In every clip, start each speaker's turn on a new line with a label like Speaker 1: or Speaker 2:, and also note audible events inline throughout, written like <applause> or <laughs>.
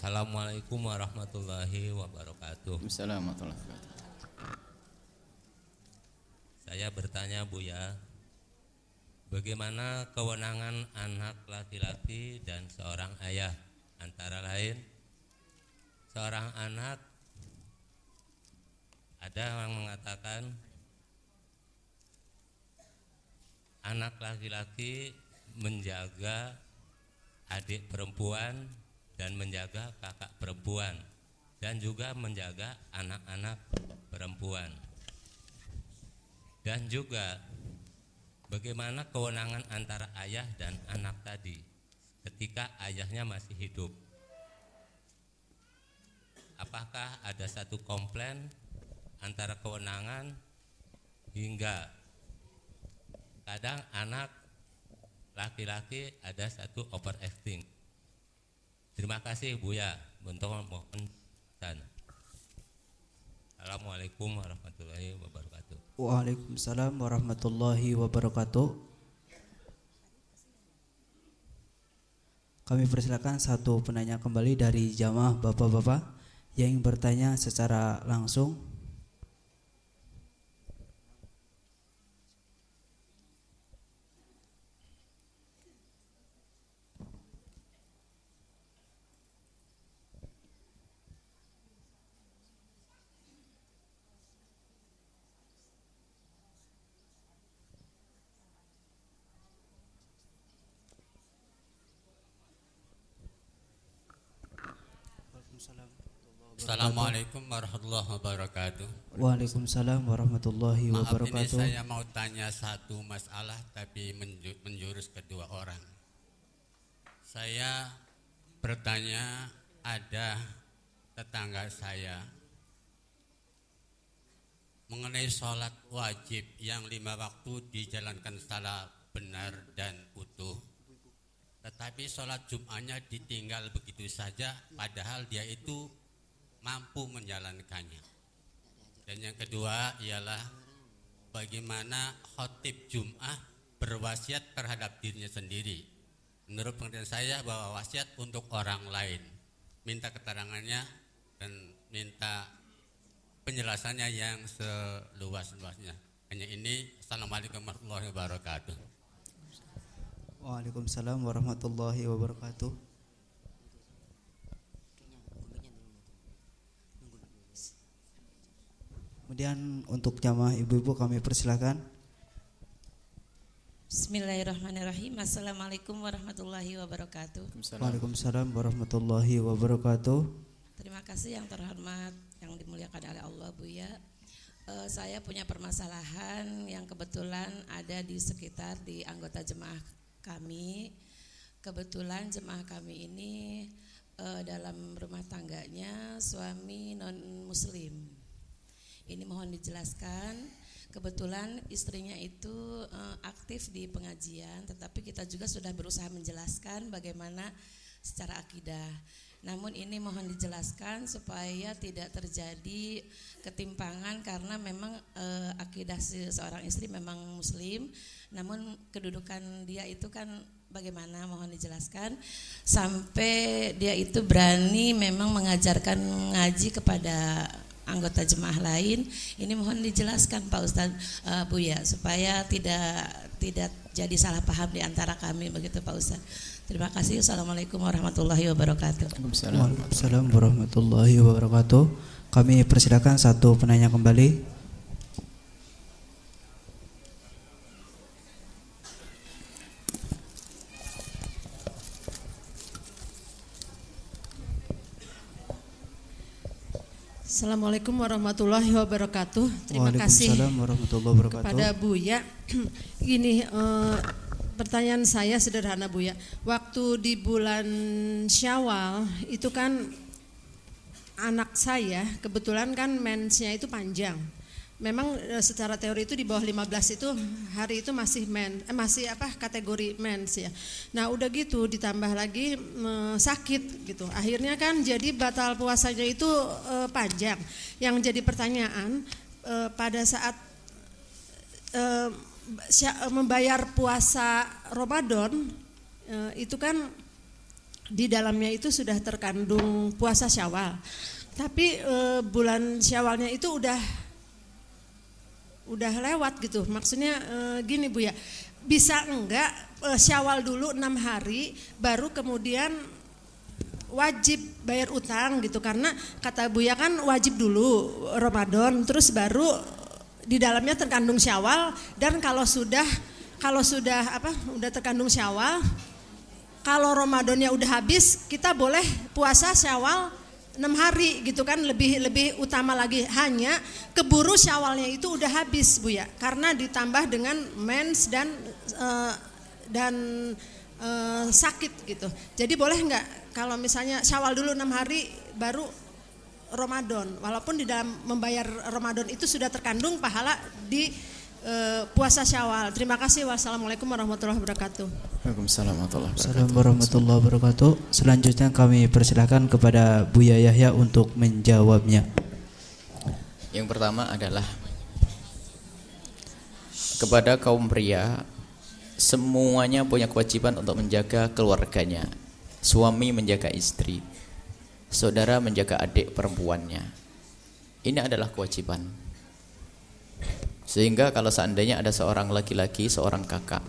Speaker 1: Assalamualaikum warahmatullahi wabarakatuh.
Speaker 2: Assalamualaikum warahmatullahi wabarakatuh.
Speaker 1: Saya bertanya Buya, bagaimana kewenangan anak laki-laki dan seorang ayah antara lain seorang anak ada yang mengatakan anak laki-laki menjaga adik perempuan dan menjaga kakak perempuan dan juga menjaga anak-anak perempuan. Dan juga bagaimana kewenangan antara ayah dan anak tadi ketika ayahnya masih hidup. Apakah ada satu komplain antara kewenangan hingga kadang anak laki-laki ada satu overacting. Terima kasih Buya untuk mohon sana. Assalamualaikum warahmatullahi wabarakatuh.
Speaker 3: Waalaikumsalam warahmatullahi wabarakatuh. Kami persilakan satu penanya kembali dari jamaah bapak-bapak yang bertanya secara langsung.
Speaker 4: Assalamualaikum warahmatullahi wabarakatuh.
Speaker 3: Waalaikumsalam warahmatullahi
Speaker 4: Maaf ini
Speaker 3: wabarakatuh.
Speaker 4: saya mau tanya satu masalah tapi menju- menjurus kedua orang. Saya bertanya ada tetangga saya mengenai sholat wajib yang lima waktu dijalankan secara benar dan utuh. Tetapi sholat Jum'atnya ditinggal begitu saja padahal dia itu mampu menjalankannya. Dan yang kedua ialah bagaimana khotib Jum'ah berwasiat terhadap dirinya sendiri. Menurut pengertian saya bahwa wasiat untuk orang lain. Minta keterangannya dan minta penjelasannya yang seluas-luasnya. Hanya ini, Assalamualaikum warahmatullahi wabarakatuh.
Speaker 3: Waalaikumsalam warahmatullahi wabarakatuh. Kemudian untuk jamaah ibu-ibu kami persilakan.
Speaker 5: Bismillahirrahmanirrahim. Assalamualaikum warahmatullahi wabarakatuh.
Speaker 3: Waalaikumsalam warahmatullahi wabarakatuh.
Speaker 5: Terima kasih yang terhormat, yang dimuliakan oleh Allah Buya. Eh, saya punya permasalahan yang kebetulan ada di sekitar di anggota jemaah kami. Kebetulan jemaah kami ini eh, dalam rumah tangganya suami non muslim. Ini mohon dijelaskan. Kebetulan istrinya itu eh, aktif di pengajian, tetapi kita juga sudah berusaha menjelaskan bagaimana secara akidah. Namun ini mohon dijelaskan supaya tidak terjadi ketimpangan karena memang eh, akidah seorang istri memang muslim, namun kedudukan dia itu kan bagaimana mohon dijelaskan sampai dia itu berani memang mengajarkan ngaji kepada anggota jemaah lain. Ini mohon dijelaskan Pak Ustadz eh, Buya supaya tidak tidak jadi salah paham di antara kami begitu Pak Ustadz. Terima kasih. Assalamualaikum warahmatullahi wabarakatuh.
Speaker 3: Waalaikumsalam warahmatullahi wabarakatuh. Kami persilakan satu penanya kembali.
Speaker 6: Assalamualaikum warahmatullahi wabarakatuh. Terima kasih
Speaker 3: warahmatullahi wabarakatuh.
Speaker 6: kepada Buya. <clears throat> Gini, eh, pertanyaan saya sederhana Buya. Waktu di bulan Syawal itu kan anak saya kebetulan kan mensnya itu panjang. Memang eh, secara teori itu di bawah 15 itu hari itu masih men eh, masih apa kategori mens ya. Nah, udah gitu ditambah lagi eh, sakit gitu. Akhirnya kan jadi batal puasanya itu eh, panjang. Yang jadi pertanyaan eh, pada saat sya- membayar puasa Ramadan eh, itu kan di dalamnya itu sudah terkandung puasa Syawal. Tapi e, bulan Syawalnya itu udah udah lewat gitu. Maksudnya e, gini Bu ya, bisa enggak e, Syawal dulu enam hari, baru kemudian wajib bayar utang gitu karena kata Buya kan wajib dulu Ramadan terus baru di dalamnya terkandung Syawal dan kalau sudah kalau sudah apa udah terkandung Syawal kalau Ramadannya udah habis kita boleh puasa Syawal enam hari gitu kan lebih lebih utama lagi. Hanya keburu Syawalnya itu udah habis Bu ya. Karena ditambah dengan mens dan uh, dan uh, sakit gitu. Jadi boleh nggak kalau misalnya Syawal dulu enam hari baru Ramadan. Walaupun di dalam membayar Ramadan itu sudah terkandung pahala di e, puasa Syawal. Terima kasih. Wassalamualaikum warahmatullahi wabarakatuh.
Speaker 2: Waalaikumsalam warahmatullahi
Speaker 3: Assalamualaikum warahmatullahi wabarakatuh. Selanjutnya kami persilakan kepada Buya Yahya untuk menjawabnya.
Speaker 2: Yang pertama adalah kepada kaum pria semuanya punya kewajiban untuk menjaga keluarganya Suami menjaga istri, saudara menjaga adik perempuannya. Ini adalah kewajiban. Sehingga kalau seandainya ada seorang laki-laki, seorang kakak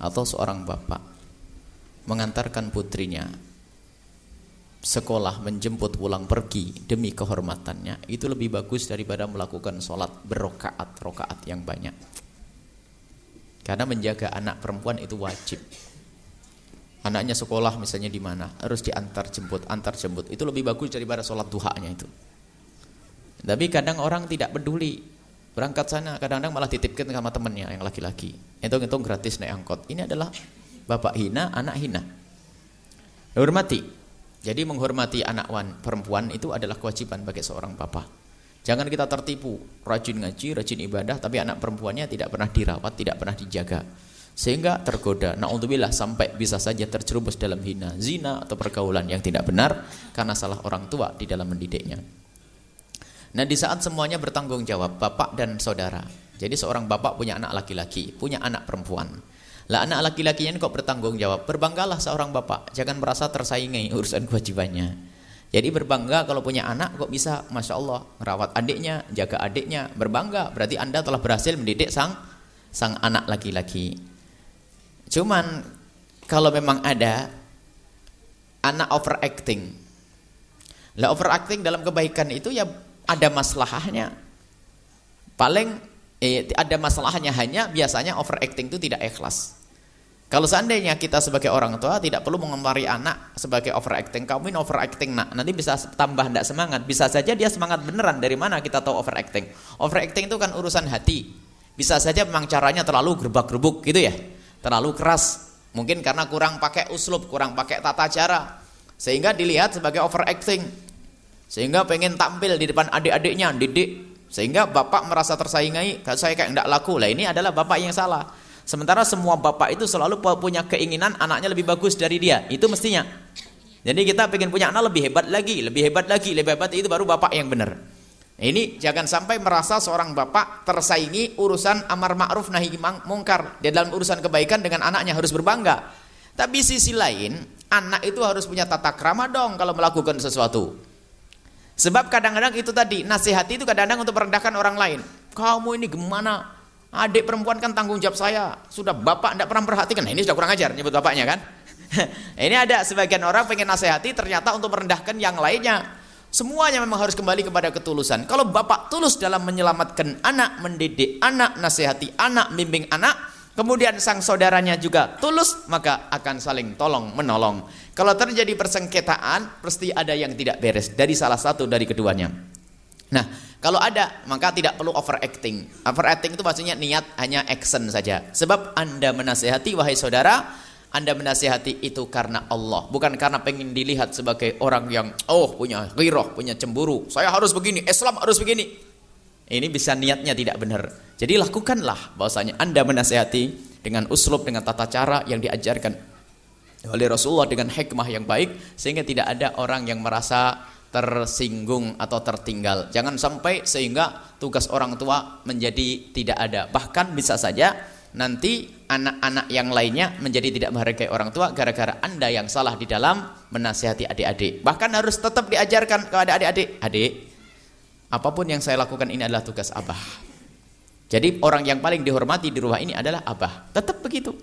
Speaker 2: atau seorang bapak mengantarkan putrinya sekolah menjemput pulang pergi demi kehormatannya itu lebih bagus daripada melakukan sholat berokaat rokaat yang banyak. Karena menjaga anak perempuan itu wajib. Anaknya sekolah misalnya di mana harus diantar jemput antar jemput. Itu lebih bagus daripada sholat duhanya itu. Tapi kadang orang tidak peduli berangkat sana kadang-kadang malah titipkan sama temannya yang laki-laki. Hitung-hitung gratis naik angkot. Ini adalah bapak hina anak hina. Hormati. Jadi menghormati anak wan, perempuan itu adalah kewajiban bagi seorang bapak jangan kita tertipu rajin ngaji rajin ibadah tapi anak perempuannya tidak pernah dirawat tidak pernah dijaga. Sehingga tergoda. Naudzubillah sampai bisa saja terjerumus dalam hina zina atau pergaulan yang tidak benar karena salah orang tua di dalam mendidiknya nah di saat semuanya bertanggung jawab bapak dan saudara. Jadi seorang bapak punya anak laki-laki punya anak perempuan. Lah anak laki-lakinya kok bertanggung jawab? Berbanggalah seorang bapak. Jangan merasa tersaingi urusan kewajibannya. Jadi berbangga kalau punya anak kok bisa Masya Allah merawat adiknya, jaga adiknya. Berbangga berarti anda telah berhasil mendidik sang sang anak laki-laki. Cuman kalau memang ada anak overacting. Lah overacting dalam kebaikan itu ya ada masalahnya. Paling eh, ada masalahnya hanya biasanya overacting itu tidak ikhlas. Kalau seandainya kita sebagai orang tua tidak perlu mengomentari anak sebagai overacting, kamu ini overacting nak, nanti bisa tambah tidak semangat. Bisa saja dia semangat beneran. Dari mana kita tahu overacting? Overacting itu kan urusan hati. Bisa saja memang caranya terlalu gerbak-gerbuk gitu ya terlalu keras. Mungkin karena kurang pakai uslub, kurang pakai tata cara. Sehingga dilihat sebagai overacting. Sehingga pengen tampil di depan adik-adiknya, didik. Sehingga bapak merasa tersaingi, saya kayak tidak laku. Lah ini adalah bapak yang salah. Sementara semua bapak itu selalu punya keinginan anaknya lebih bagus dari dia. Itu mestinya. Jadi kita pengen punya anak lebih hebat lagi, lebih hebat lagi, lebih hebat itu baru bapak yang benar. Ini jangan sampai merasa seorang bapak tersaingi urusan amar ma'ruf nahi mungkar. Di dalam urusan kebaikan dengan anaknya harus berbangga. Tapi sisi lain, anak itu harus punya tata krama dong kalau melakukan sesuatu. Sebab kadang-kadang itu tadi, nasihati itu kadang-kadang untuk merendahkan orang lain. Kamu ini gimana? Adik perempuan kan tanggung jawab saya. Sudah bapak tidak pernah perhatikan. Nah, ini sudah kurang ajar nyebut bapaknya kan. <laughs> ini ada sebagian orang pengen nasihati ternyata untuk merendahkan yang lainnya. Semuanya memang harus kembali kepada ketulusan. Kalau bapak tulus dalam menyelamatkan anak, mendidik anak, nasihati anak, bimbing anak, kemudian sang saudaranya juga tulus, maka akan saling tolong menolong. Kalau terjadi persengketaan, pasti ada yang tidak beres dari salah satu dari keduanya. Nah, kalau ada, maka tidak perlu overacting. Overacting itu maksudnya niat hanya action saja. Sebab Anda menasihati, wahai saudara, anda menasihati itu karena Allah, bukan karena pengen dilihat sebagai orang yang oh punya giroh, punya cemburu. Saya harus begini, Islam harus begini. Ini bisa niatnya tidak benar. Jadi lakukanlah bahwasanya Anda menasihati dengan uslub, dengan tata cara yang diajarkan oleh Rasulullah dengan hikmah yang baik sehingga tidak ada orang yang merasa tersinggung atau tertinggal. Jangan sampai sehingga tugas orang tua menjadi tidak ada. Bahkan bisa saja nanti anak-anak yang lainnya menjadi tidak menghargai orang tua gara-gara Anda yang salah di dalam menasihati adik-adik. Bahkan harus tetap diajarkan kepada adik-adik, adik, apa pun yang saya lakukan ini adalah tugas abah. Jadi orang yang paling dihormati di rumah ini adalah abah. Tetap begitu.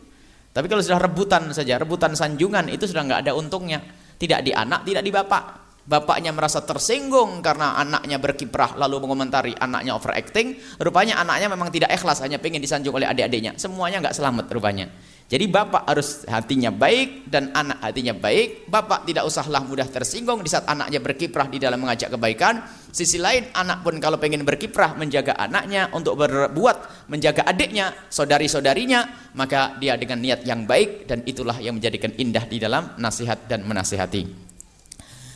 Speaker 2: Tapi kalau sudah rebutan saja, rebutan sanjungan itu sudah nggak ada untungnya. Tidak di anak, tidak di bapak. Bapaknya merasa tersinggung karena anaknya berkiprah lalu mengomentari anaknya overacting. Rupanya anaknya memang tidak ikhlas hanya pengen disanjung oleh adik-adiknya. Semuanya nggak selamat rupanya. Jadi bapak harus hatinya baik dan anak hatinya baik. Bapak tidak usahlah mudah tersinggung di saat anaknya berkiprah di dalam mengajak kebaikan. Sisi lain anak pun kalau pengen berkiprah menjaga anaknya untuk berbuat menjaga adiknya, saudari-saudarinya, maka dia dengan niat yang baik dan itulah yang menjadikan indah di dalam nasihat dan menasihati.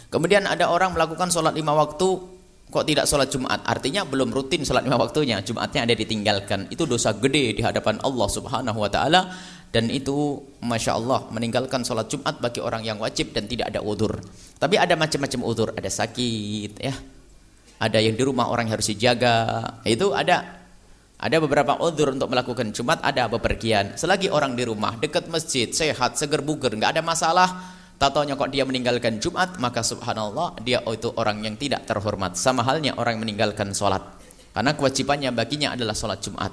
Speaker 2: Kemudian ada orang melakukan sholat lima waktu kok tidak sholat Jumat? Artinya belum rutin sholat lima waktunya. Jumatnya ada ditinggalkan. Itu dosa gede di hadapan Allah subhanahu wa ta'ala. Dan itu Masya Allah meninggalkan sholat Jumat bagi orang yang wajib dan tidak ada udur. Tapi ada macam-macam udur. Ada sakit ya. Ada yang di rumah orang yang harus dijaga. Itu ada. Ada beberapa udur untuk melakukan Jumat. Ada bepergian. Selagi orang di rumah dekat masjid sehat seger buger nggak ada masalah Tatonya kok dia meninggalkan Jumat, maka subhanallah dia itu orang yang tidak terhormat. Sama halnya orang meninggalkan sholat. Karena kewajibannya baginya adalah sholat Jumat.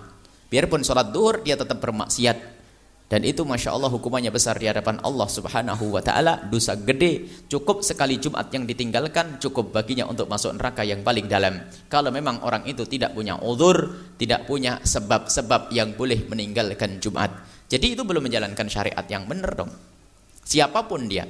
Speaker 2: Biarpun sholat duhur, dia tetap bermaksiat. Dan itu Masya Allah hukumannya besar di hadapan Allah subhanahu wa ta'ala. Dosa gede, cukup sekali Jumat yang ditinggalkan, cukup baginya untuk masuk neraka yang paling dalam. Kalau memang orang itu tidak punya uzur, tidak punya sebab-sebab yang boleh meninggalkan Jumat. Jadi itu belum menjalankan syariat yang benar dong. Siapa pun dia.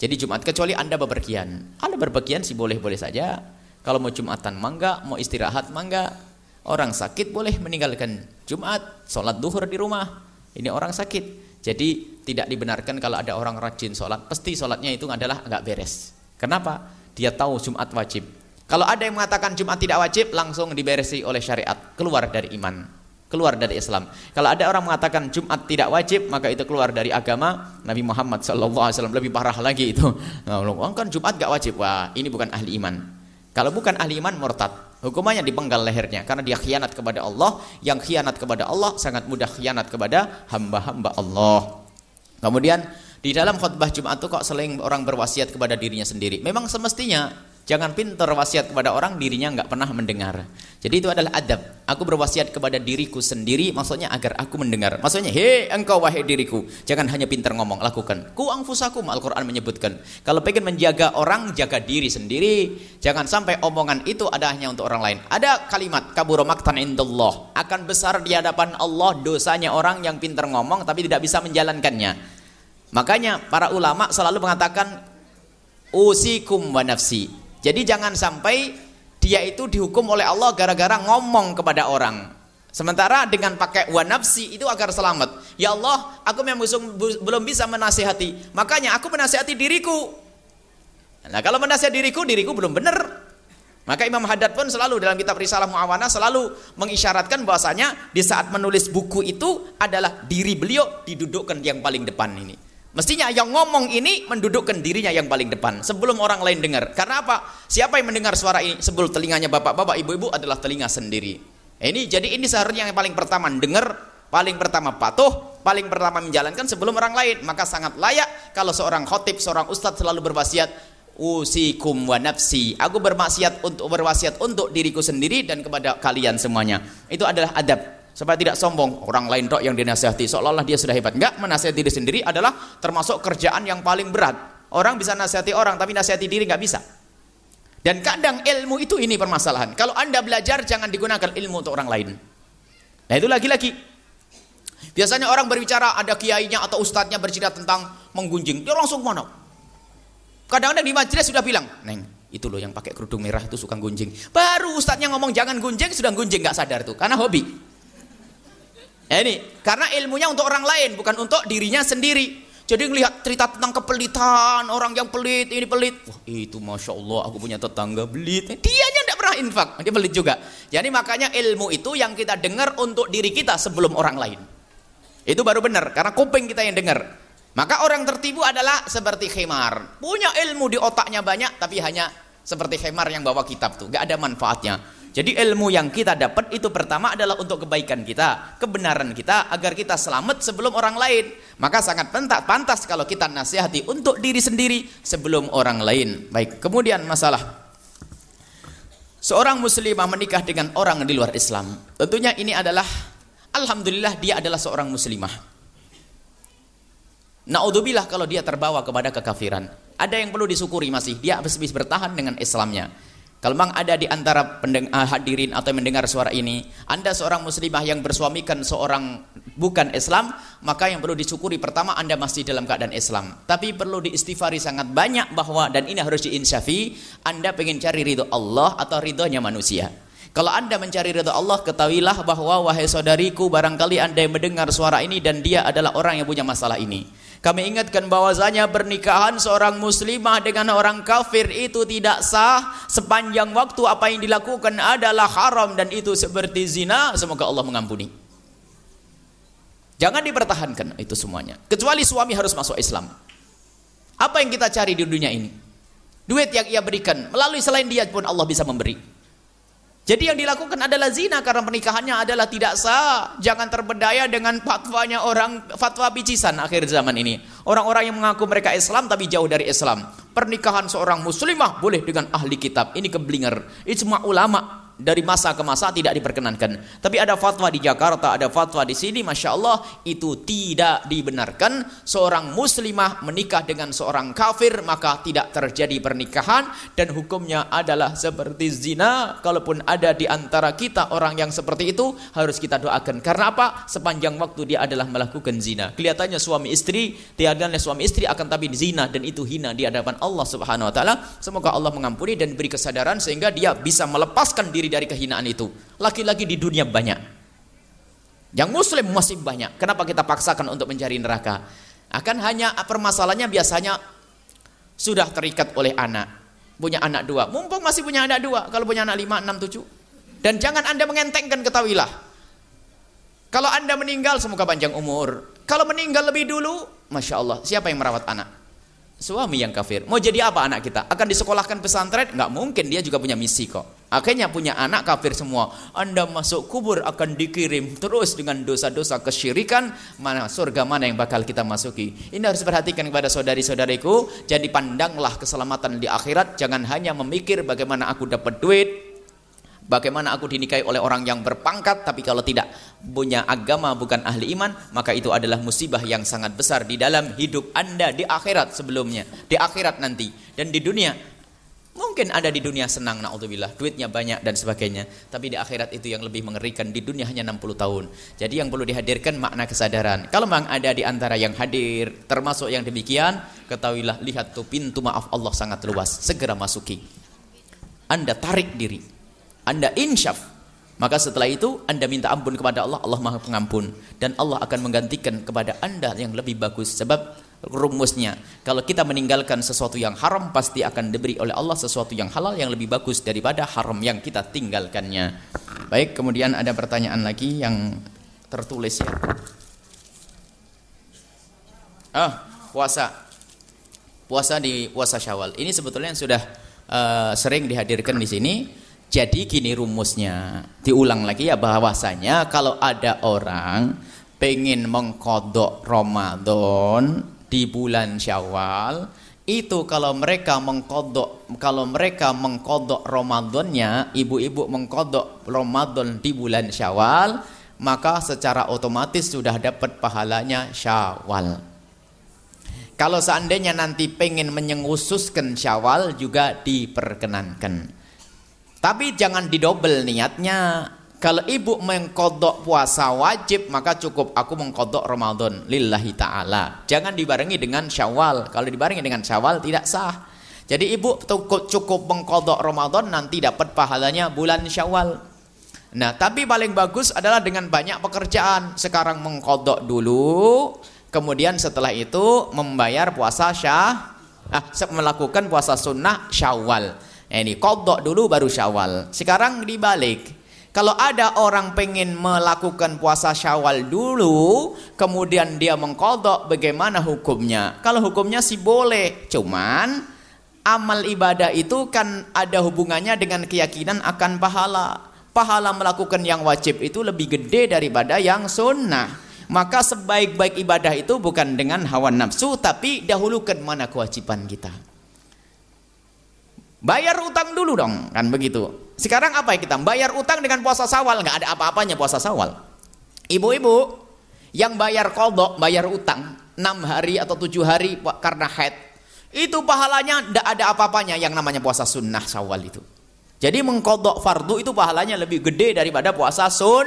Speaker 2: Jadi Jumat kecuali Anda bepergian. Anda berpergian sih boleh-boleh saja. Kalau mau Jumatan mangga, mau istirahat mangga. Orang sakit boleh meninggalkan Jumat, sholat duhur di rumah. Ini orang sakit. Jadi tidak dibenarkan kalau ada orang rajin sholat, pasti sholatnya itu adalah nggak beres. Kenapa? Dia tahu Jumat wajib. Kalau ada yang mengatakan Jumat tidak wajib, langsung diberesi oleh syariat, keluar dari iman keluar dari Islam. Kalau ada orang mengatakan Jumat tidak wajib, maka itu keluar dari agama Nabi Muhammad SAW. Lebih parah lagi itu. Nah, kan Jumat gak wajib. Wah, ini bukan ahli iman. Kalau bukan ahli iman, murtad. Hukumannya dipenggal lehernya. Karena dia khianat kepada Allah. Yang khianat kepada Allah, sangat mudah khianat kepada hamba-hamba Allah. Kemudian, di dalam khutbah Jumat itu kok sering orang berwasiat kepada dirinya sendiri. Memang semestinya Jangan pintar wasiat kepada orang dirinya nggak pernah mendengar. Jadi itu adalah adab. Aku berwasiat kepada diriku sendiri maksudnya agar aku mendengar. Maksudnya, "Hei engkau wahai diriku, jangan hanya pintar ngomong, lakukan." Ku angfusakum Al-Qur'an menyebutkan. Kalau pengen menjaga orang, jaga diri sendiri. Jangan sampai omongan itu ada hanya untuk orang lain. Ada kalimat kabura maktan indallah. Akan besar di hadapan Allah dosanya orang yang pintar ngomong tapi tidak bisa menjalankannya. Makanya para ulama selalu mengatakan usikum wa nafsi jadi jangan sampai dia itu dihukum oleh Allah gara-gara ngomong kepada orang. Sementara dengan pakai wa nafsi itu agar selamat. Ya Allah, aku memang belum bisa menasihati. Makanya aku menasihati diriku. Nah, kalau menasihati diriku, diriku belum benar. Maka Imam Haddad pun selalu dalam kitab Risalah Muawana selalu mengisyaratkan bahwasanya di saat menulis buku itu adalah diri beliau didudukkan yang paling depan ini. Mestinya yang ngomong ini mendudukkan dirinya yang paling depan sebelum orang lain dengar. Karena apa? Siapa yang mendengar suara ini sebelum telinganya bapak-bapak, ibu-ibu adalah telinga sendiri. Ini jadi ini seharusnya yang paling pertama dengar, paling pertama patuh, paling pertama menjalankan sebelum orang lain. Maka sangat layak kalau seorang khotib, seorang ustadz selalu berwasiat usikum wa nafsi. Aku bermaksiat untuk berwasiat untuk diriku sendiri dan kepada kalian semuanya. Itu adalah adab supaya tidak sombong. Orang lain dok yang dinasihati. Seolah-olah dia sudah hebat. Enggak menasihati diri sendiri adalah termasuk kerjaan yang paling berat. Orang bisa nasihati orang tapi nasihati diri enggak bisa. Dan kadang ilmu itu ini permasalahan. Kalau anda belajar jangan digunakan ilmu untuk orang lain. Nah itu lagi-lagi. Biasanya orang berbicara ada kiainya atau ustadznya bercerita tentang menggunjing. Dia langsung mana? Kadang-kadang di majelis sudah bilang neng itu loh yang pakai kerudung merah itu suka gunjing. Baru ustadznya ngomong jangan gunjing sudah gunjing. Nggak sadar tuh karena hobi Eh, ini karena ilmunya untuk orang lain bukan untuk dirinya sendiri. Jadi ngelihat cerita tentang kepelitan orang yang pelit ini pelit. Wah itu masya Allah aku punya tetangga pelit. Eh, dia nya tidak pernah infak dia pelit juga. Jadi makanya ilmu itu yang kita dengar untuk diri kita sebelum orang lain. Itu baru benar karena kuping kita yang dengar. Maka orang tertipu adalah seperti khemar. Punya ilmu di otaknya banyak tapi hanya seperti khemar yang bawa kitab tuh. Gak ada manfaatnya. Jadi ilmu yang kita dapat itu pertama adalah untuk kebaikan kita, kebenaran kita agar kita selamat sebelum orang lain. Maka sangat pentas pantas kalau kita nasihati untuk diri sendiri sebelum orang lain. Baik, kemudian masalah seorang muslimah menikah dengan orang di luar Islam. Tentunya ini adalah alhamdulillah dia adalah seorang muslimah. Naudzubillah kalau dia terbawa kepada kekafiran. Ada yang perlu disyukuri masih dia bisa bertahan dengan Islamnya. Kalau memang ada di antara uh, hadirin atau mendengar suara ini, Anda seorang muslimah yang bersuamikan seorang bukan Islam, maka yang perlu disyukuri pertama Anda masih dalam keadaan Islam. Tapi perlu diistighfari sangat banyak bahwa dan ini harus diinsyafi, Anda pengen cari ridho Allah atau ridhonya manusia. Kalau anda mencari ridho Allah, ketahuilah bahwa wahai saudariku, barangkali anda yang mendengar suara ini dan dia adalah orang yang punya masalah ini. Kami ingatkan bahwasanya pernikahan seorang muslimah dengan orang kafir itu tidak sah sepanjang waktu apa yang dilakukan adalah haram dan itu seperti zina. Semoga Allah mengampuni. Jangan dipertahankan itu semuanya. Kecuali suami harus masuk Islam. Apa yang kita cari di dunia ini? Duit yang ia berikan melalui selain dia pun Allah bisa memberi. Jadi yang dilakukan adalah zina karena pernikahannya adalah tidak sah. Jangan terbedaya dengan fatwanya orang fatwa bicisan akhir zaman ini. Orang-orang yang mengaku mereka Islam tapi jauh dari Islam. Pernikahan seorang muslimah boleh dengan ahli kitab. Ini keblinger. Ijma ulama dari masa ke masa tidak diperkenankan. Tapi ada fatwa di Jakarta, ada fatwa di sini, masya Allah itu tidak dibenarkan. Seorang muslimah menikah dengan seorang kafir maka tidak terjadi pernikahan dan hukumnya adalah seperti zina. Kalaupun ada di antara kita orang yang seperti itu harus kita doakan. Karena apa? Sepanjang waktu dia adalah melakukan zina. Kelihatannya suami istri, tiadanya suami istri akan tapi zina dan itu hina di hadapan Allah Subhanahu Wa Taala. Semoga Allah mengampuni dan beri kesadaran sehingga dia bisa melepaskan diri diri dari kehinaan itu. Laki-laki di dunia banyak. Yang muslim masih banyak. Kenapa kita paksakan untuk mencari neraka? Akan hanya permasalahannya biasanya sudah terikat oleh anak. Punya anak dua. Mumpung masih punya anak dua. Kalau punya anak lima, enam, tujuh. Dan jangan anda mengentengkan ketahuilah. Kalau anda meninggal semoga panjang umur. Kalau meninggal lebih dulu, Masya Allah. Siapa yang merawat anak? Suami yang kafir. Mau jadi apa anak kita? Akan disekolahkan pesantren? Nggak mungkin. Dia juga punya misi kok. Akhirnya punya anak kafir semua. Anda masuk kubur akan dikirim terus dengan dosa-dosa kesyirikan. Mana surga mana yang bakal kita masuki. Ini harus perhatikan kepada saudari-saudariku. Jadi pandanglah keselamatan di akhirat. Jangan hanya memikir bagaimana aku dapat duit. Bagaimana aku dinikahi oleh orang yang berpangkat tapi kalau tidak punya agama bukan ahli iman maka itu adalah musibah yang sangat besar di dalam hidup Anda di akhirat sebelumnya di akhirat nanti dan di dunia Mungkin ada di dunia senang, na'udzubillah, duitnya banyak dan sebagainya. Tapi di akhirat itu yang lebih mengerikan, di dunia hanya 60 tahun. Jadi yang perlu dihadirkan makna kesadaran. Kalau memang ada di antara yang hadir, termasuk yang demikian, ketahuilah, lihat tuh pintu maaf Allah sangat luas. Segera masuki. Anda tarik diri. Anda insyaf. Maka setelah itu Anda minta ampun kepada Allah, Allah Maha Pengampun dan Allah akan menggantikan kepada Anda yang lebih bagus sebab rumusnya. Kalau kita meninggalkan sesuatu yang haram pasti akan diberi oleh Allah sesuatu yang halal yang lebih bagus daripada haram yang kita tinggalkannya. Baik, kemudian ada pertanyaan lagi yang tertulis ya. Ah, puasa. Puasa di puasa Syawal. Ini sebetulnya sudah uh, sering dihadirkan di sini. Jadi gini rumusnya. Diulang lagi ya bahwasanya kalau ada orang pengen mengkodok Ramadan di bulan Syawal itu kalau mereka mengkodok kalau mereka mengkodok Ramadannya ibu-ibu mengkodok Ramadan di bulan Syawal maka secara otomatis sudah dapat pahalanya Syawal kalau seandainya nanti pengen menyengususkan Syawal juga diperkenankan tapi jangan didobel niatnya kalau ibu mengkodok puasa wajib maka cukup aku mengkodok Ramadan lillahi ta'ala. Jangan dibarengi dengan syawal. Kalau dibarengi dengan syawal tidak sah. Jadi ibu cukup, mengkodok Ramadan nanti dapat pahalanya bulan syawal. Nah tapi paling bagus adalah dengan banyak pekerjaan. Sekarang mengkodok dulu. Kemudian setelah itu membayar puasa syah. Ah, melakukan puasa sunnah syawal. Ini kodok dulu baru syawal. Sekarang dibalik. Kalau ada orang pengen melakukan puasa syawal dulu, kemudian dia mengkodok bagaimana hukumnya? Kalau hukumnya sih boleh, cuman amal ibadah itu kan ada hubungannya dengan keyakinan akan pahala. Pahala melakukan yang wajib itu lebih gede daripada yang sunnah. Maka sebaik-baik ibadah itu bukan dengan hawa nafsu, tapi dahulukan mana kewajiban kita. Bayar utang dulu dong, kan begitu. Sekarang apa ya kita? Bayar utang dengan puasa sawal, nggak ada apa-apanya puasa sawal. Ibu-ibu yang bayar kodok, bayar utang, 6 hari atau 7 hari karena haid, itu pahalanya tidak ada apa-apanya yang namanya puasa sunnah syawal itu. Jadi mengkodok fardu itu pahalanya lebih gede daripada puasa sun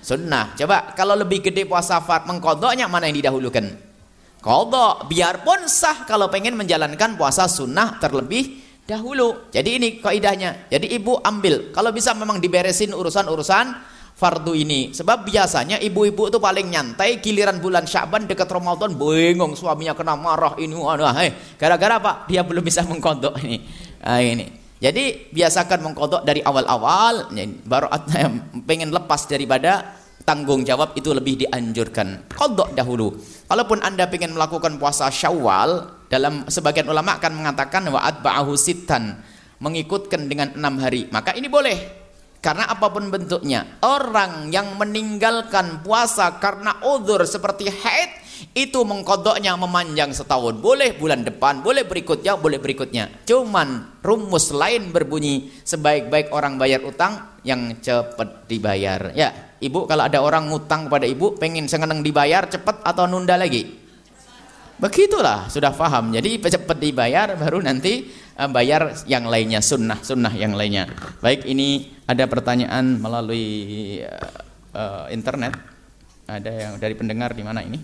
Speaker 2: sunnah. Coba kalau lebih gede puasa fard mengkodoknya mana yang didahulukan? Kodok biarpun sah kalau pengen menjalankan puasa sunnah terlebih dahulu. Jadi ini kaidahnya. Jadi ibu ambil kalau bisa memang diberesin urusan-urusan fardu ini. Sebab biasanya ibu-ibu itu paling nyantai giliran bulan Syaban dekat Ramadan bingung suaminya kena marah ini wah hey, gara-gara apa? Dia belum bisa mengkodok ini. Nah, ini. Jadi biasakan mengkodok dari awal-awal baru <laughs> pengen lepas daripada tanggung jawab itu lebih dianjurkan. Kodok dahulu. Kalaupun Anda pengen melakukan puasa Syawal, dalam sebagian ulama akan mengatakan wa'ad ba'ahu sitan, mengikutkan dengan enam hari. Maka ini boleh karena apa pun bentuknya, orang yang meninggalkan puasa karena udur seperti haid itu mengkodoknya memanjang setahun. Boleh bulan depan, boleh berikutnya, boleh berikutnya. Cuman rumus lain berbunyi sebaik-baik orang bayar utang yang cepat dibayar. Ya, ibu kalau ada orang ngutang kepada ibu, pengen sengeneng dibayar cepat atau nunda lagi? Begitulah, sudah paham. Jadi cepat dibayar baru nanti Eh, bayar yang lainnya sunnah sunnah yang lainnya. Baik ini ada pertanyaan melalui uh, internet. Ada yang dari pendengar di mana ini?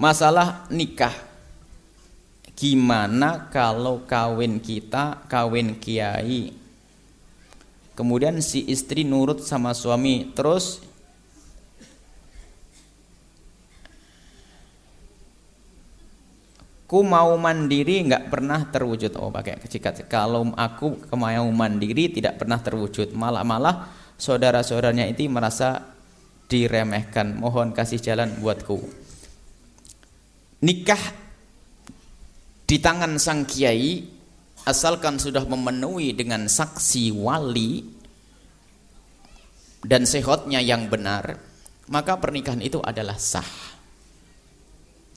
Speaker 2: Masalah nikah. Gimana kalau kawin kita kawin kiai? Kemudian si istri nurut sama suami terus Ku mau mandiri nggak pernah terwujud. Oh pakai kecikat. Kalau aku mau mandiri tidak pernah terwujud. Malah-malah saudara-saudaranya itu merasa diremehkan. Mohon kasih jalan buatku. Nikah di tangan sang kiai asalkan sudah memenuhi dengan saksi wali dan sehatnya yang benar, maka pernikahan itu adalah sah.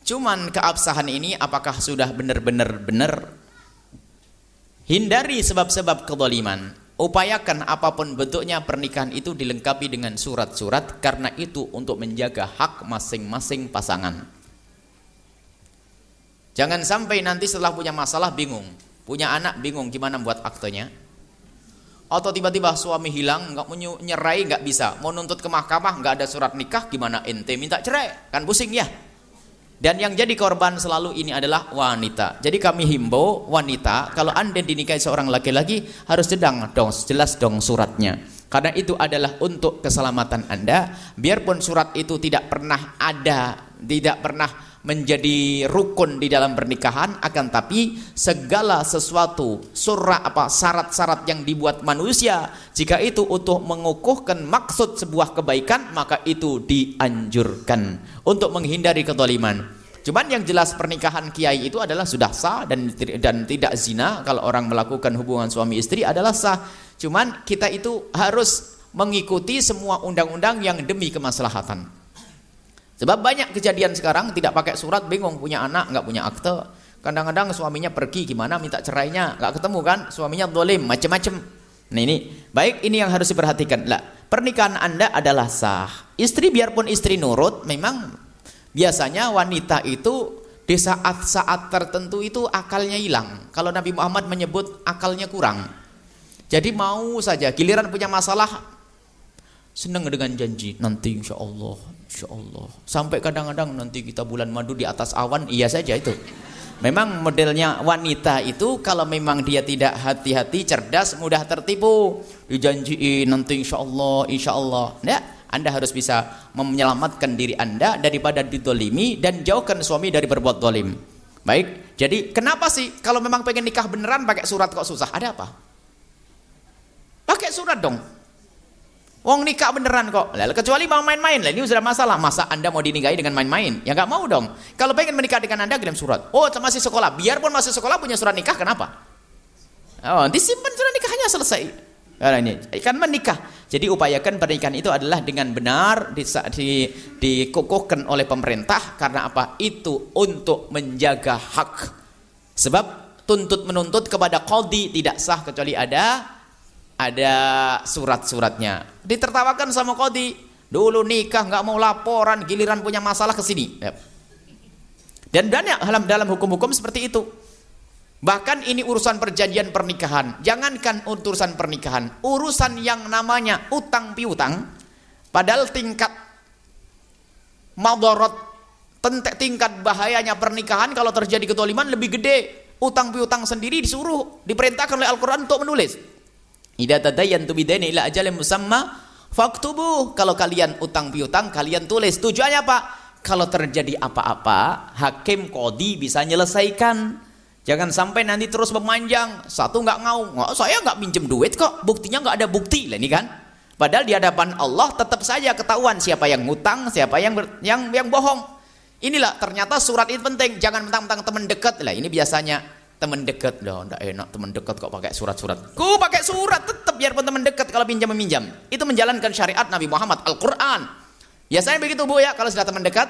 Speaker 2: Cuman keabsahan ini apakah sudah benar-benar benar? Hindari sebab-sebab kedoliman. Upayakan apa pun bentuknya pernikahan itu dilengkapi dengan surat-surat karena itu untuk menjaga hak masing-masing pasangan. Jangan sampai nanti setelah punya masalah bingung. Punya anak bingung gimana buat aktenya. Atau tiba-tiba suami hilang, nggak menyerai, nggak bisa. Mau nuntut ke mahkamah, nggak ada surat nikah, gimana ente minta cerai? Kan pusing ya. Dan yang jadi korban selalu ini adalah wanita. Jadi kami himbau wanita, kalau anda dinikahi seorang laki-laki harus sedang dong, jelas dong suratnya. Karena itu adalah untuk keselamatan anda. Biarpun surat itu tidak pernah ada, tidak pernah menjadi rukun di dalam pernikahan akan tapi segala sesuatu surah apa syarat-syarat yang dibuat manusia jika itu untuk mengukuhkan maksud sebuah kebaikan maka itu dianjurkan untuk menghindari ketoliman cuman yang jelas pernikahan kiai itu adalah sudah sah dan dan tidak zina kalau orang melakukan hubungan suami istri adalah sah. Cuman kita itu harus mengikuti semua undang-undang yang demi kemaslahatan Sebab banyak kejadian sekarang tidak pakai surat bingung punya anak nggak punya akte. Kadang-kadang suaminya pergi gimana minta cerainya nggak ketemu kan suaminya dolim macam-macam. Nah ini baik ini yang harus diperhatikan lah. Pernikahan anda adalah sah. Istri biarpun istri nurut memang biasanya wanita itu di saat-saat tertentu itu akalnya hilang. Kalau Nabi Muhammad menyebut akalnya kurang. Jadi mau saja giliran punya masalah senang dengan janji nanti insya Allah Insya Allah. Sampai kadang-kadang nanti kita bulan madu di atas awan, iya saja itu. Memang modelnya wanita itu kalau memang dia tidak hati-hati, cerdas, mudah tertipu. Dijanjiin nanti insya Allah, insya Allah. Ya, anda harus bisa menyelamatkan diri Anda daripada ditolimi dan jauhkan suami dari berbuat dolim. Baik, jadi kenapa sih kalau memang pengen nikah beneran pakai surat kok susah? Ada apa? Pakai surat dong. Wong nikah beneran kok. Lalu kecuali mau main-main, lah ini sudah masalah. Masa Anda mau dinikahi dengan main-main? Ya nggak mau dong. Kalau pengen menikah dengan Anda kirim surat. Oh, masih sekolah. Biarpun masih sekolah punya surat nikah, kenapa? Oh, disimpan surat nikahnya selesai. Karena ini kan menikah. Jadi upayakan pernikahan itu adalah dengan benar di, di, dikukuhkan oleh pemerintah karena apa? Itu untuk menjaga hak. Sebab tuntut menuntut kepada qadi tidak sah kecuali ada ada surat-suratnya. Ditertawakan sama kodi. Dulu nikah nggak mau laporan, giliran punya masalah ke sini. Dan banyak dalam dalam hukum-hukum seperti itu. Bahkan ini urusan perjanjian pernikahan. Jangankan urusan pernikahan, urusan yang namanya utang piutang, padahal tingkat madorot, tingkat bahayanya pernikahan kalau terjadi ketoliman lebih gede. Utang piutang sendiri disuruh, diperintahkan oleh Al-Quran untuk menulis. Idza tadayyantu bidaini ila ajalin musamma faktubu. Kalau kalian utang piutang kalian tulis. Tujuannya apa? Kalau terjadi apa-apa, hakim kodi bisa menyelesaikan. Jangan sampai nanti terus memanjang. Satu nggak ngau, nggak, saya nggak minjem duit kok. Buktinya nggak ada bukti lah ini kan. Padahal di hadapan Allah tetap saja ketahuan siapa yang ngutang, siapa yang ber, yang yang bohong. Inilah ternyata surat itu penting. Jangan mentang-mentang teman dekat lah. Ini biasanya teman dekat loh ndak enak teman dekat kok pakai surat-surat. Ku pakai surat tetap biarpun teman dekat kalau pinjam meminjam itu menjalankan syariat Nabi Muhammad Al-Quran. Biasanya begitu bu ya. Kalau sudah teman dekat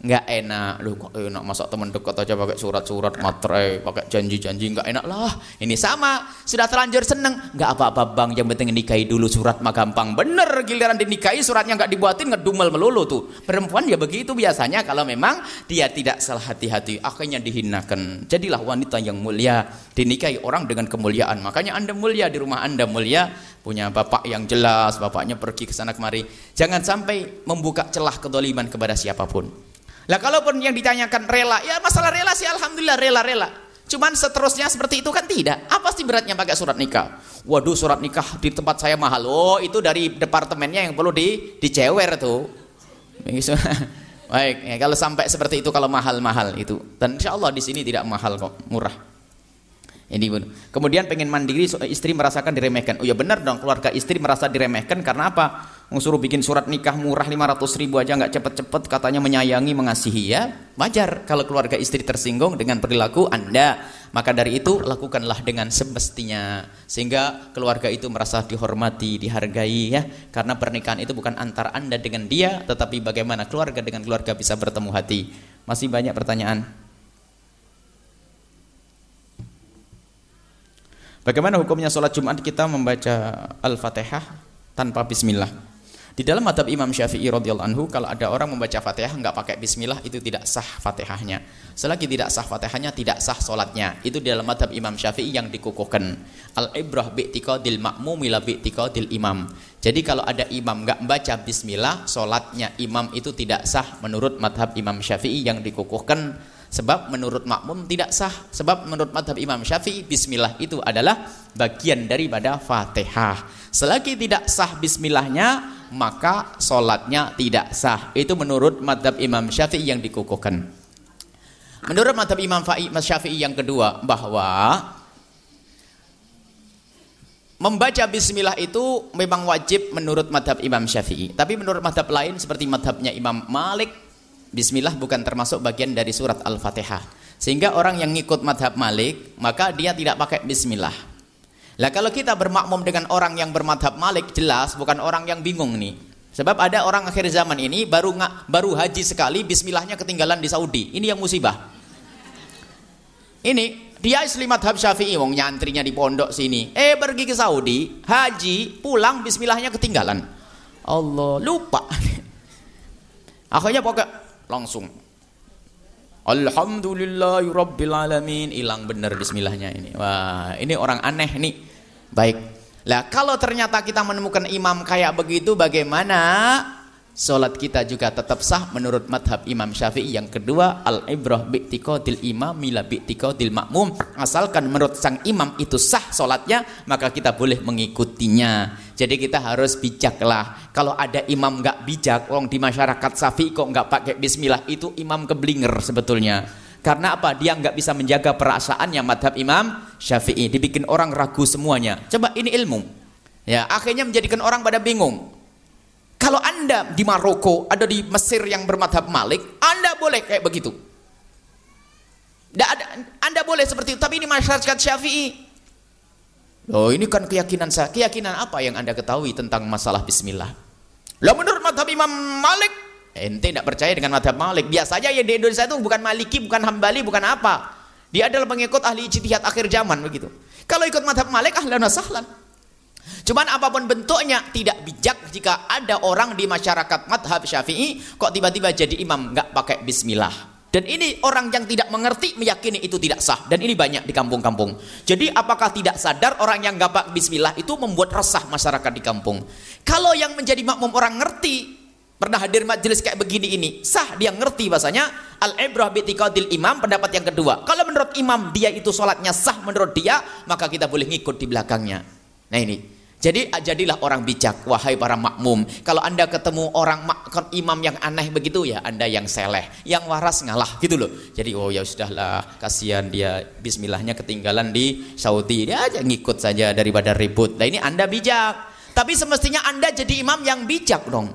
Speaker 2: nggak enak. Lu kok enak? Masa teman dekat aja pakai surat-surat materai pakai janji-janji. Nggak enak lah. Ini sama. Sudah terlanjur seneng. Nggak apa-apa bang. Yang penting nikahi dulu surat mah gampang. Bener giliran dinikahi suratnya nggak dibuatin ngedumel melulu tuh. Perempuan ya begitu biasanya. Kalau memang dia tidak salah hati-hati akhirnya dihinakan. Jadilah wanita yang mulia. Dinikahi orang dengan kemuliaan. Makanya anda mulia di rumah anda mulia. Punya bapak yang jelas bapaknya pergi ke sana kemari. Jangan sampai membuka celah kedoliman kepada siapa pun lah kalaupun yang ditanyakan rela, ya masalah rela sih alhamdulillah rela-rela. Cuman seterusnya seperti itu kan tidak. Apa sih beratnya pakai surat nikah? Waduh surat nikah di tempat saya mahal. Oh itu dari departemennya yang perlu di dicewer tuh. <laughs> Baik, ya, kalau sampai seperti itu kalau mahal-mahal itu. Dan insya Allah di sini tidak mahal kok, murah. Ini pun. Kemudian pengen mandiri istri merasakan diremehkan. Oh ya benar dong keluarga istri merasa diremehkan karena apa? Suruh bikin surat nikah murah 500 ribu aja nggak cepet-cepet katanya menyayangi mengasihi ya. Wajar kalau keluarga istri tersinggung dengan perilaku Anda. Maka dari itu lakukanlah dengan semestinya sehingga keluarga itu merasa dihormati, dihargai ya. Karena pernikahan itu bukan antara Anda dengan dia, tetapi bagaimana keluarga dengan keluarga bisa bertemu hati. Masih banyak pertanyaan? Bagaimana hukumnya sholat Jumat kita membaca Al-Fatihah tanpa bismillah? Di dalam madhab Imam Syafi'i radhiyallahu anhu kalau ada orang membaca Fatihah nggak pakai bismillah itu tidak sah Fatihahnya. Selagi tidak sah Fatihahnya tidak sah sholatnya. Itu di dalam madhab Imam Syafi'i yang dikukuhkan. Al-ibrah bi'tiqadil ma'mum ila bi'tiqadil imam. Jadi kalau ada imam nggak membaca bismillah, sholatnya imam itu tidak sah menurut madhab Imam Syafi'i yang dikukuhkan Sebab menurut makmum tidak sah. Sebab menurut madhab Imam Syafi'i bismillah itu adalah bagian daripada Fatihah. Selagi tidak sah bismillahnya, maka solatnya tidak sah. Itu menurut madhab Imam Syafi'i yang dikukuhkan. Menurut madhab Imam Syafi'i yang kedua bahwa Membaca bismillah itu memang wajib menurut madhab Imam Syafi'i. Tapi menurut madhab lain seperti madhabnya Imam Malik, Bismillah bukan termasuk bagian dari surat Al-Fatihah. Sehingga orang yang ngikut madhab Malik, maka dia tidak pakai Bismillah. Lah kalau kita bermakmum dengan orang yang bermadhab Malik, jelas bukan orang yang bingung nih. Sebab ada orang akhir zaman ini baru nggak baru haji sekali, Bismillahnya ketinggalan di Saudi. Ini yang musibah. Ini dia isli madhab syafi'i, wong nyantrinya di pondok sini. Eh pergi ke Saudi, haji, pulang Bismillahnya ketinggalan. Allah lupa. <laughs> Akhirnya pokok langsung Alhamdulillahirabbil alamin hilang benar bismillahnya ini. Wah, ini orang aneh nih. Baik. Lah kalau ternyata kita menemukan imam kayak begitu bagaimana? Salat kita juga tetap sah menurut madhab Imam Syafi'i yang kedua al-ibrah bi'tiqadil imam mila bi'tiqadil makmum asalkan menurut sang imam itu sah salatnya maka kita boleh mengikutinya jadi kita harus bijaklah kalau ada imam nggak bijak orang di masyarakat Syafi'i kok nggak pakai bismillah itu imam keblinger sebetulnya karena apa? Dia nggak bisa menjaga perasaan yang madhab Imam Syafi'i. Dibikin orang ragu semuanya. Coba ini ilmu. Ya, akhirnya menjadikan orang pada bingung. Kalau Anda di Maroko, ada di Mesir yang bermadhab Malik, Anda boleh kayak begitu. ada, anda boleh seperti itu, tapi ini masyarakat Syafi'i. Oh, ini kan keyakinan saya. Keyakinan apa yang Anda ketahui tentang masalah bismillah? Lah menurut madhab Imam Malik, ente tidak percaya dengan madhab Malik. Biasanya yang di Indonesia itu bukan Maliki, bukan Hambali, bukan apa. Dia adalah pengikut ahli ijtihad akhir zaman begitu. Kalau ikut madhab Malik, ahlan sahlan. Cuman apa pun bentuknya tidak bijak jika ada orang di masyarakat madhab syafi'i kok tiba-tiba jadi imam nggak pakai bismillah. Dan ini orang yang tidak mengerti meyakini itu tidak sah. Dan ini banyak di kampung-kampung. Jadi apakah tidak sadar orang yang nggak pakai bismillah itu membuat resah masyarakat di kampung. Kalau yang menjadi makmum orang ngerti pernah hadir majelis kayak begini ini sah dia ngerti bahasanya al ibrah bitikadil imam pendapat yang kedua kalau menurut imam dia itu sholatnya sah menurut dia maka kita boleh ngikut di belakangnya nah ini jadi jadilah orang bijak wahai para makmum. Kalau Anda ketemu orang imam yang aneh begitu ya Anda yang seleh, yang waras ngalah gitu loh. Jadi oh ya sudahlah, kasihan dia bismillahnya ketinggalan di Saudi. Dia aja ngikut saja daripada ribut. Nah ini Anda bijak. Tapi semestinya Anda jadi imam yang bijak dong.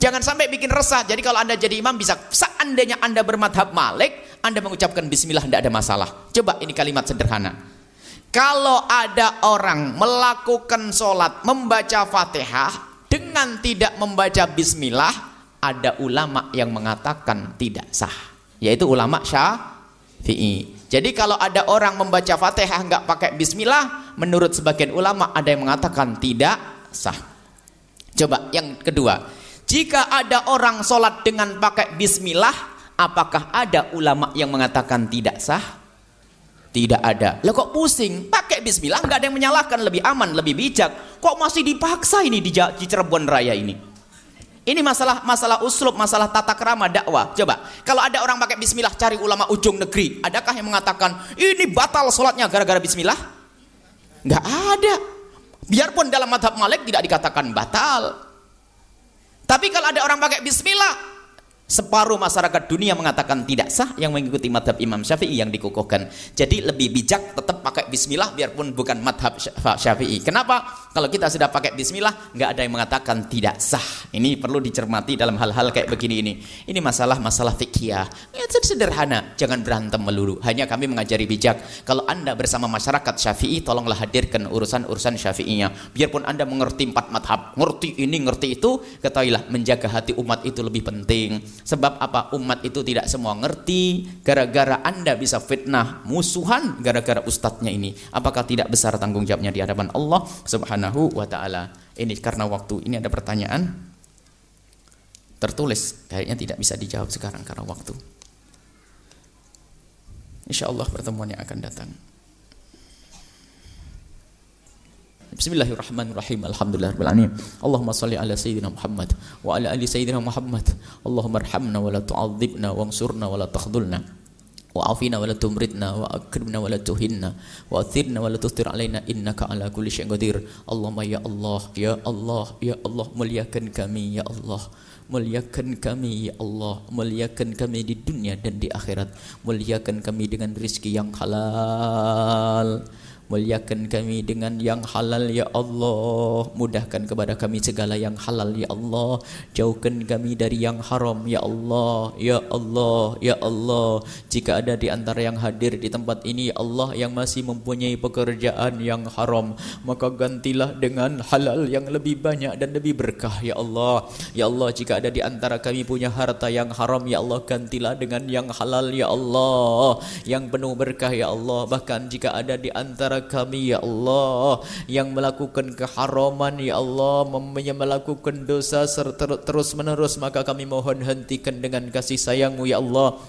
Speaker 2: Jangan sampai bikin resah. Jadi kalau Anda jadi imam bisa seandainya Anda bermadhab Malik, Anda mengucapkan bismillah tidak ada masalah. Coba ini kalimat sederhana. Kalau ada orang melakukan sholat membaca fatihah dengan tidak membaca bismillah, ada ulama yang mengatakan tidak sah. Yaitu ulama syafi'i. Jadi kalau ada orang membaca fatihah nggak pakai bismillah, menurut sebagian ulama ada yang mengatakan tidak sah. Coba yang kedua, jika ada orang sholat dengan pakai bismillah, apakah ada ulama yang mengatakan tidak sah? Tidak ada. Lah kok pusing? Pakai bismillah nggak ada yang menyalahkan, lebih aman, lebih bijak. Kok masih dipaksa ini di, di Cirebon Raya ini? Ini masalah masalah uslub, masalah tata kerama dakwah. Coba, kalau ada orang pakai bismillah cari ulama ujung negeri, adakah yang mengatakan ini batal sholatnya gara-gara bismillah? Nggak ada. Biarpun dalam madhab Malik tidak dikatakan batal. Tapi kalau ada orang pakai bismillah, Separuh masyarakat dunia mengatakan tidak sah yang mengikuti madhab Imam Syafi'i yang dikukuhkan. Jadi lebih bijak tetap pakai bismillah biarpun bukan madhab Syafi'i. Kenapa? Kalau kita sudah pakai bismillah, nggak ada yang mengatakan tidak sah. Ini perlu dicermati dalam hal-hal kayak begini ini. Ini masalah-masalah fikih. Ya, sederhana, jangan berantem melulu. Hanya kami mengajari bijak. Kalau Anda bersama masyarakat Syafi'i, tolonglah hadirkan urusan-urusan Syafi'inya. Biarpun Anda mengerti empat madhab, ngerti ini, ngerti itu, ketahuilah menjaga hati umat itu lebih penting Sebab apa? Umat itu tidak semua ngerti. Gara-gara anda bisa fitnah musuhan gara-gara ustadznya ini. Apakah tidak besar tanggung jawabnya di hadapan Allah subhanahu wa ta'ala. Ini karena waktu. Ini ada pertanyaan. Tertulis. Kayaknya tidak bisa dijawab sekarang karena waktu. Insya Allah pertemuan yang akan datang. Bismillahirrahmanirrahim. Alhamdulillahirabbil Allahumma salli ala sayyidina Muhammad wa ala ali sayyidina Muhammad. Allahumma arhamna wa la tu'adzibna wa takhdhulna. Wa la wa akrimna wa la tuhinna wa athirna wa la tustir alaina innaka ala kulli syai'in qadir. Allahumma ya Allah, ya Allah, ya Allah muliakan kami ya Allah. Muliakan kami ya Allah Muliakan kami di dunia dan di akhirat Muliakan kami dengan rizki yang halal Muliakan kami dengan yang halal ya Allah. Mudahkan kepada kami segala yang halal ya Allah. Jauhkan kami dari yang haram ya Allah. Ya Allah Ya Allah. Jika ada di antara yang hadir di tempat ini ya Allah Yang masih mempunyai pekerjaan yang haram Maka gantilah dengan halal yang lebih banyak dan lebih berkah ya Allah. Ya Allah jika ada di antara kami punya harta yang haram ya Allah Gantilah dengan yang halal ya Allah. Yang penuh berkah ya Allah. Bahkan jika ada di antara kami ya Allah yang melakukan keharaman ya Allah yang melakukan dosa terus menerus maka kami mohon hentikan dengan kasih sayangmu ya Allah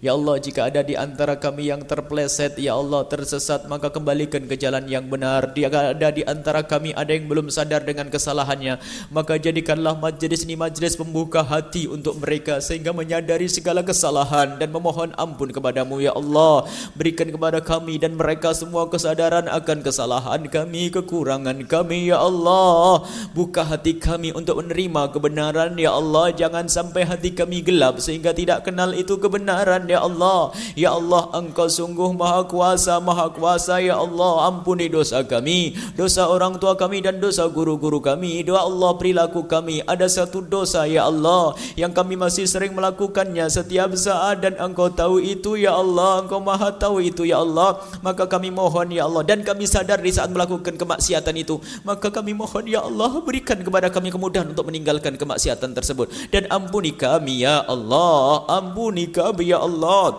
Speaker 2: Ya Allah jika ada di antara kami yang terpleset Ya Allah tersesat maka kembalikan ke jalan yang benar. Jika ada di antara kami ada yang belum sadar dengan kesalahannya Maka jadikanlah majlis ini majlis pembuka hati untuk mereka Sehingga menyadari segala kesalahan dan memohon ampun kepadamu Ya Allah. Berikan kepada kami dan mereka semua kesadaran akan kesalahan kami Kekurangan kami Ya Allah. Buka hati kami untuk menerima kebenaran Ya Allah. Jangan sampai hati kami gelap sehingga tidak kenal itu kebenaran ya Allah Ya Allah engkau sungguh maha kuasa maha kuasa ya Allah ampuni dosa kami Dosa orang tua kami dan dosa guru-guru kami. Doa Allah perilaku kami. Ada satu dosa ya Allah Yang kami masih sering melakukannya setiap saat Dan engkau tahu itu ya Allah. Engkau maha tahu itu ya Allah. Maka kami mohon ya Allah Dan kami sadar di saat melakukan kemaksiatan itu Maka kami mohon ya Allah Berikan kepada kami kemudahan untuk meninggalkan kemaksiatan tersebut. Dan ampuni kami ya Allah. Ampuni kami ya Allah Lord.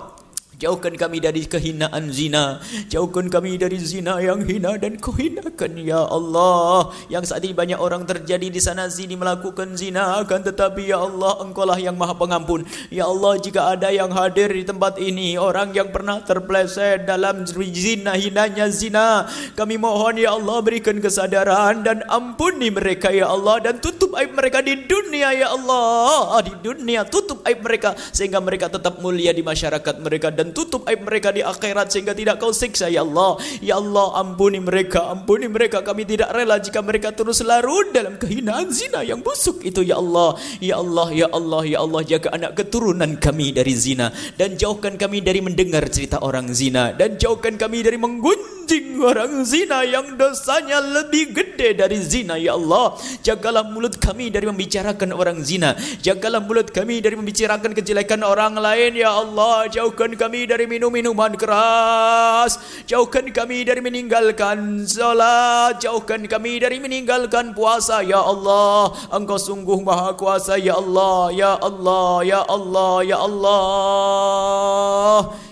Speaker 2: Jauhkan kami dari kehinaan zina. Jauhkan kami dari zina yang hina dan kau Ya Allah. Yang saat ini banyak orang terjadi di sana sini melakukan zina Akan tetapi Ya Allah engkau lah yang maha pengampun. Ya Allah jika ada yang hadir di tempat ini Orang yang pernah terpleset dalam zina hinanya zina Kami mohon Ya Allah berikan kesadaran Dan ampuni mereka Ya Allah Dan tutup aib mereka di dunia Ya Allah. Di dunia tutup aib mereka Sehingga mereka tetap mulia di masyarakat mereka Dan tutup aib mereka di akhirat sehingga tidak kau siksa ya Allah. Ya Allah ampuni mereka ampuni mereka. Kami tidak rela jika mereka terus larut dalam kehinaan zina yang busuk itu ya Allah. Ya Allah ya Allah ya Allah jaga anak keturunan kami dari zina dan jauhkan kami dari mendengar cerita orang zina dan jauhkan kami dari menggunjing orang zina yang dosanya lebih gede dari zina ya Allah. Jagalah mulut kami dari membicarakan orang zina. Jagalah mulut kami dari membicarakan kejelekan orang lain ya Allah. Jauhkan kami dari minum minuman keras Jauhkan kami dari meninggalkan salat Jauhkan kami dari meninggalkan puasa Ya Allah Engkau sungguh maha kuasa Ya Allah Ya Allah Ya Allah Ya Allah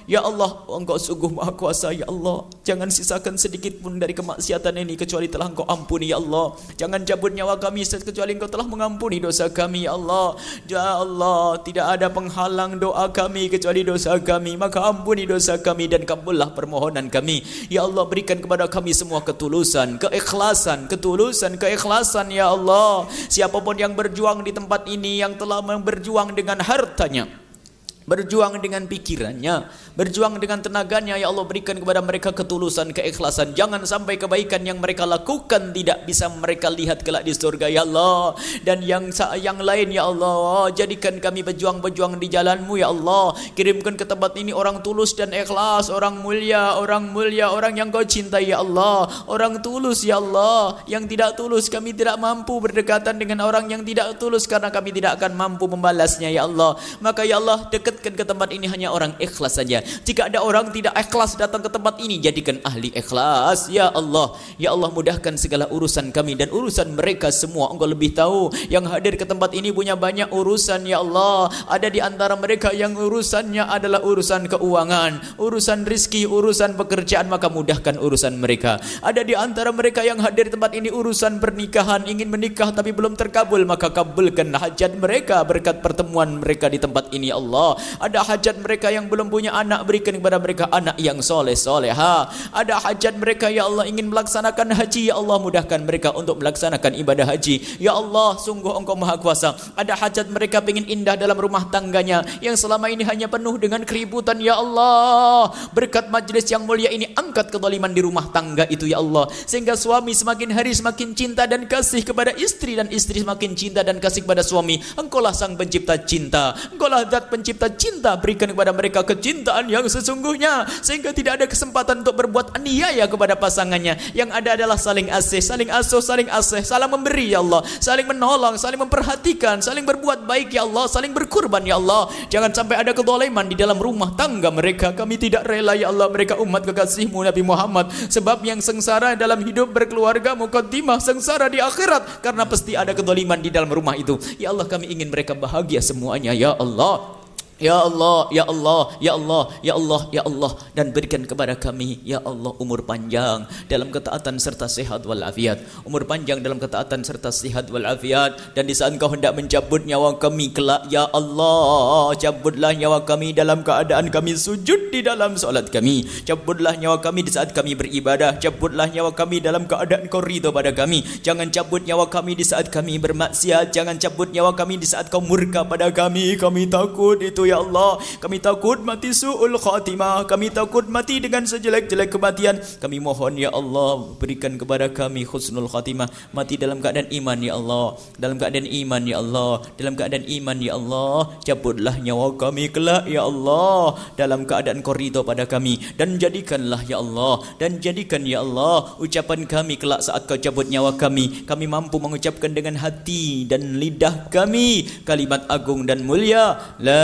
Speaker 2: Ya Allah, Engkau sungguh maha kuasa, Ya Allah. Jangan sisakan sedikit pun dari kemaksiatan ini kecuali telah Engkau ampuni, Ya Allah. Jangan cabut nyawa kami kecuali Engkau telah mengampuni dosa kami, Ya Allah. Ya Allah, tidak ada penghalang doa kami kecuali dosa kami. Maka ampuni dosa kami dan kabullah permohonan kami. Ya Allah, berikan kepada kami semua ketulusan, keikhlasan, ketulusan, keikhlasan, Ya Allah. Siapa pun yang berjuang di tempat ini, yang telah berjuang dengan hartanya, berjuang dengan pikirannya, berjuang dengan tenaganya ya Allah berikan kepada mereka ketulusan keikhlasan. Jangan sampai kebaikan yang mereka lakukan tidak bisa mereka lihat kelak di surga ya Allah. Dan yang yang lain ya Allah jadikan kami berjuang-berjuang di jalanmu ya Allah. Kirimkan ke tempat ini orang tulus dan ikhlas orang mulia orang mulia orang yang kau cintai ya Allah. Orang tulus ya Allah yang tidak tulus kami tidak mampu berdekatan dengan orang yang tidak tulus karena kami tidak akan mampu membalasnya ya Allah. Maka ya Allah dekatkan ke tempat ini hanya orang ikhlas saja jika ada orang tidak ikhlas datang ke tempat ini, jadikan ahli ikhlas. Ya Allah, ya Allah mudahkan segala urusan kami dan urusan mereka semua. Engkau lebih tahu yang hadir ke tempat ini punya banyak urusan. Ya Allah, ada di antara mereka yang urusannya adalah urusan keuangan, urusan rizki, urusan pekerjaan. Maka mudahkan urusan mereka. Ada di antara mereka yang hadir di tempat ini urusan pernikahan, ingin menikah tapi belum terkabul. Maka kabulkan hajat mereka berkat pertemuan mereka di tempat ini. Ya Allah, ada hajat mereka yang belum punya anak berikan kepada mereka anak yang soleh soleha ada hajat mereka ya Allah ingin melaksanakan haji. Ya Allah mudahkan mereka untuk melaksanakan ibadah haji. Ya Allah sungguh engkau maha kuasa. Ada hajat mereka ingin indah dalam rumah tangganya yang selama ini hanya penuh dengan keributan. Ya Allah berkat majlis yang mulia ini angkat kezaliman di rumah tangga itu ya Allah. Sehingga suami semakin hari semakin cinta dan kasih kepada istri dan istri semakin cinta dan kasih kepada suami. Engkau lah sang pencipta cinta. Engkau lah zat pencipta cinta berikan kepada mereka kecintaan yang sesungguhnya sehingga tidak ada kesempatan untuk berbuat aniaya kepada pasangannya. Yang ada adalah saling asih saling asuh saling asih saling memberi ya Allah. Saling menolong saling memperhatikan saling berbuat baik ya Allah. Saling berkurban ya Allah. Jangan sampai ada kedoliman di dalam rumah tangga mereka. Kami tidak rela ya Allah mereka umat kekasihmu Nabi Muhammad. Sebab yang sengsara dalam hidup berkeluarga mukaddimah sengsara di akhirat karena pasti ada kedoliman di dalam rumah itu. Ya Allah kami ingin mereka bahagia semuanya ya Allah Ya Allah, Ya Allah, Ya Allah, Ya Allah, Ya Allah dan berikan kepada kami Ya Allah umur panjang dalam ketaatan serta sehat walafiat. Umur panjang dalam ketaatan serta sehat walafiat dan di saat Engkau hendak mencabut nyawa kami kelak Ya Allah, cabutlah nyawa kami dalam keadaan kami sujud di dalam solat kami. Cabutlah nyawa kami di saat kami beribadah. Cabutlah nyawa kami dalam keadaan Kau pada kami. Jangan cabut nyawa kami di saat kami bermaksiat. Jangan cabut nyawa kami di saat Kau murka pada kami. Kami takut itu ya Allah. Kami takut mati su'ul khatimah. Kami takut mati dengan sejelek-jelek kematian. Kami mohon ya Allah berikan kepada kami husnul khatimah. Mati dalam keadaan iman ya Allah. Dalam keadaan iman ya Allah. Dalam keadaan iman ya Allah. Cabutlah nyawa kami kelak ya Allah. Dalam keadaan korito pada kami. Dan jadikanlah ya Allah. Dan jadikan ya Allah ucapan kami kelak saat kau cabut nyawa kami. Kami mampu mengucapkan dengan hati dan lidah kami kalimat agung dan mulia la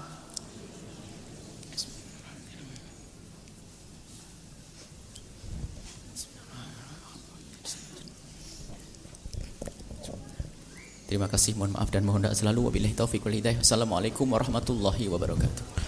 Speaker 2: Terima kasih, mohon maaf dan mohon doa selalu. Wabillahi taufiq wal hidayah. Assalamualaikum warahmatullahi wabarakatuh.